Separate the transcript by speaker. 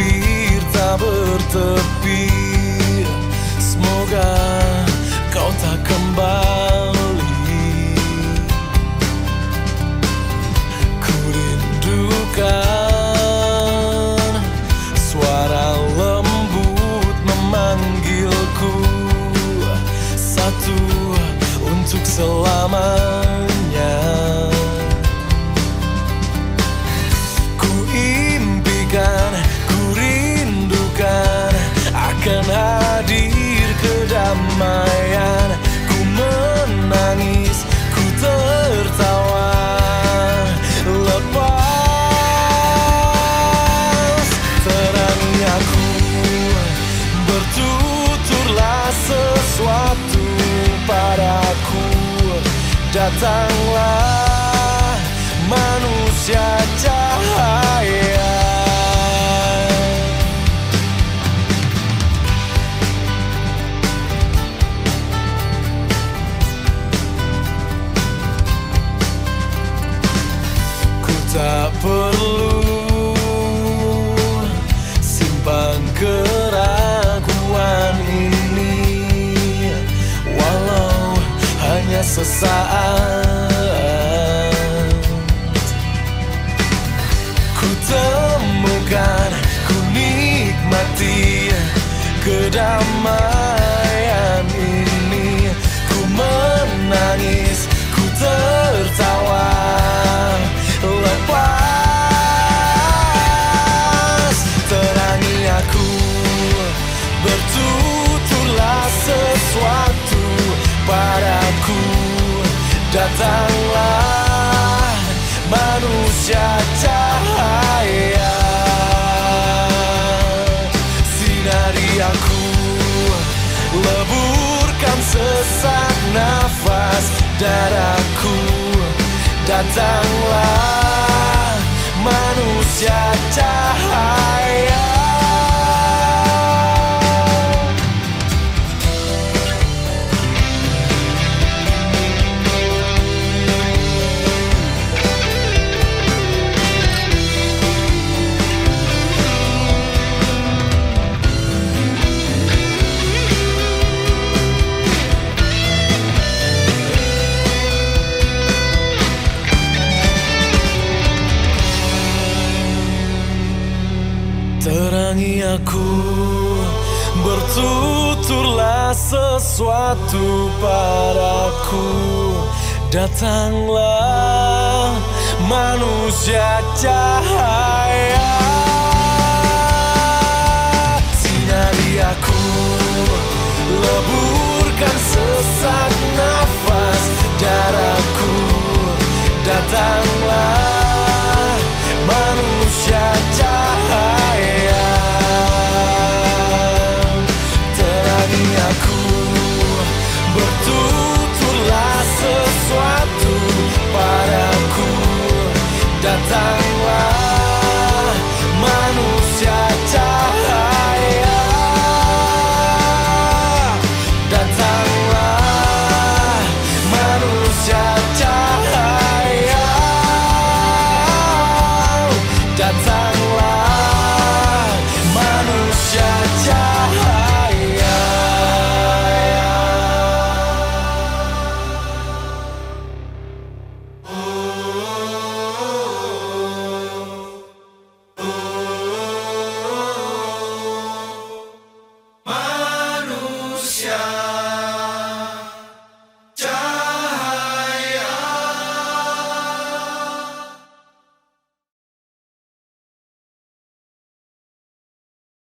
Speaker 1: bibir tak bertepi Semoga kau tak kembali. Ku rindukan suara lembut memanggilku. Satu untuk selamat. Ku menangis, ku tertawa. Lepas terangi aku Bertuturlah sesuatu padaku. Datanglah manusia tak perlu simpan keraguan ini. Walau hanya sesaat. Ku temukan, ku nikmati kedamaian padaku Datanglah manusia cahaya. Sinari aku Leburkan sesak nafas daraku Datanglah manusia cahaya Terangi aku. Bertuturlah sesuatu padaku. Datanglah manusia cahaya